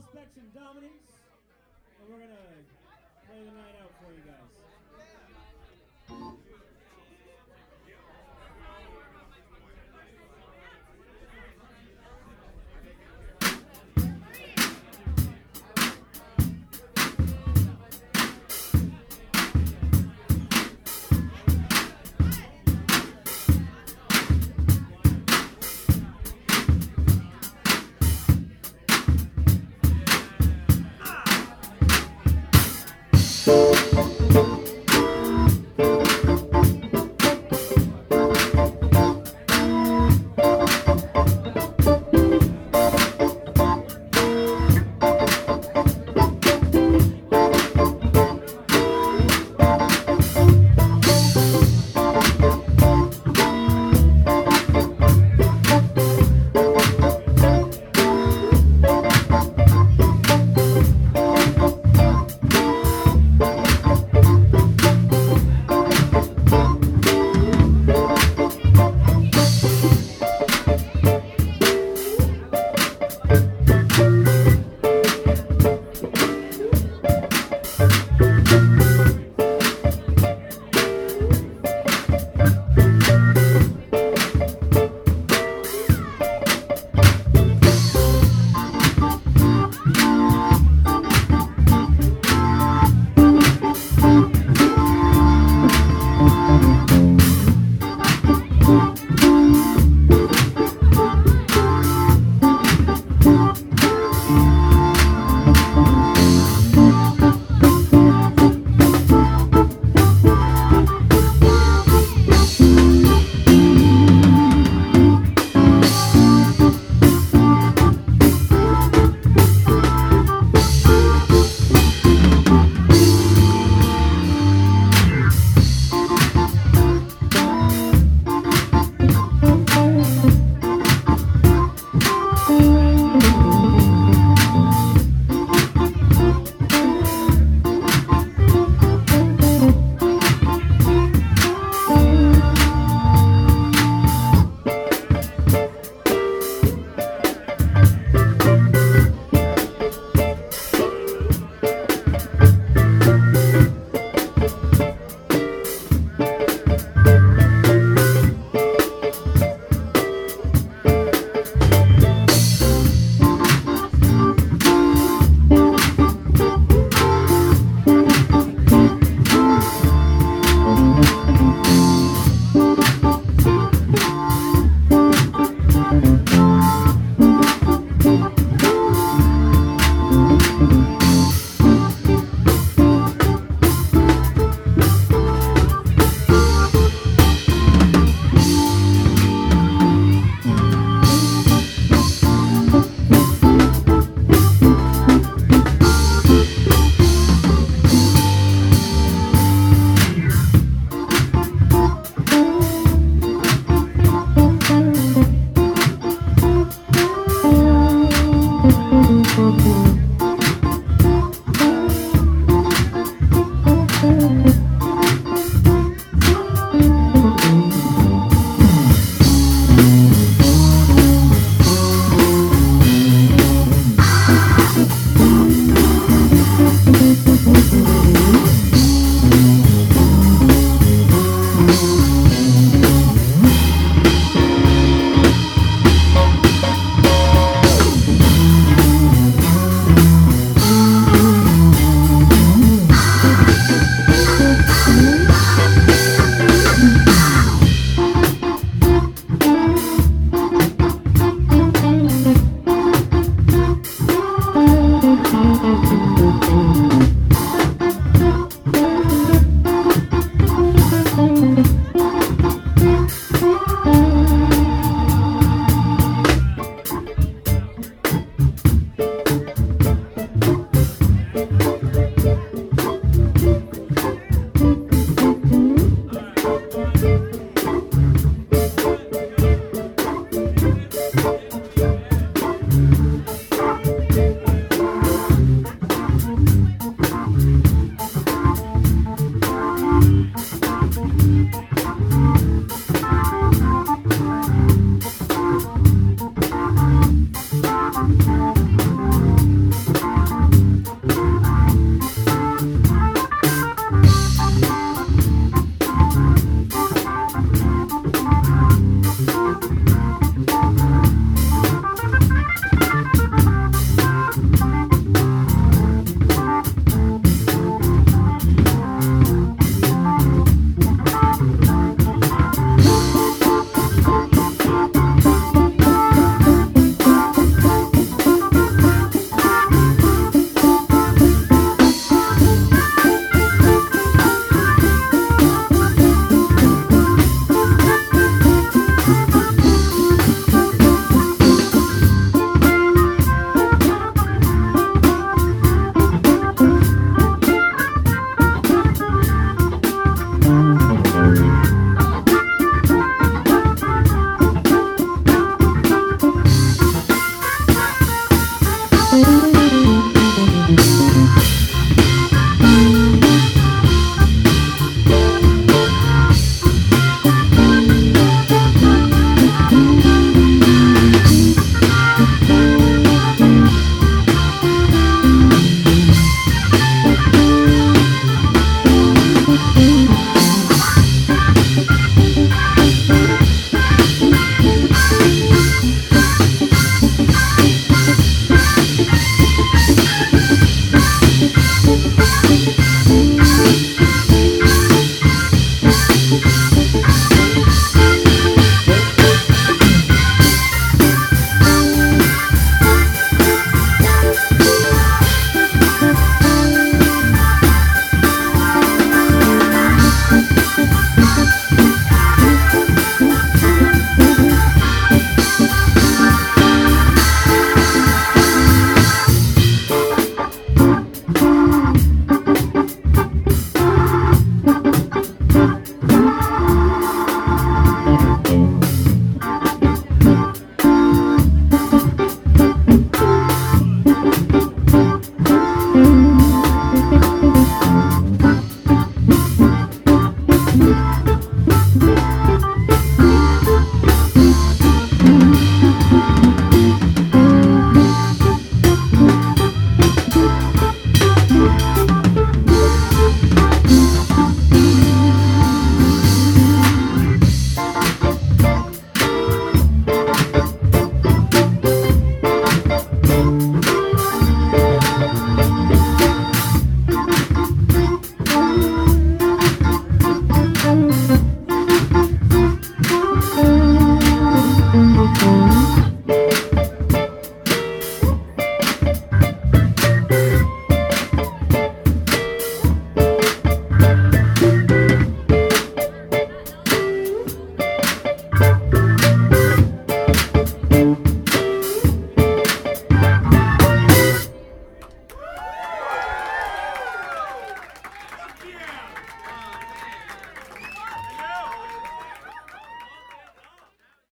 Full Spectrum Dominance, and we're gonna play the night out for you guys.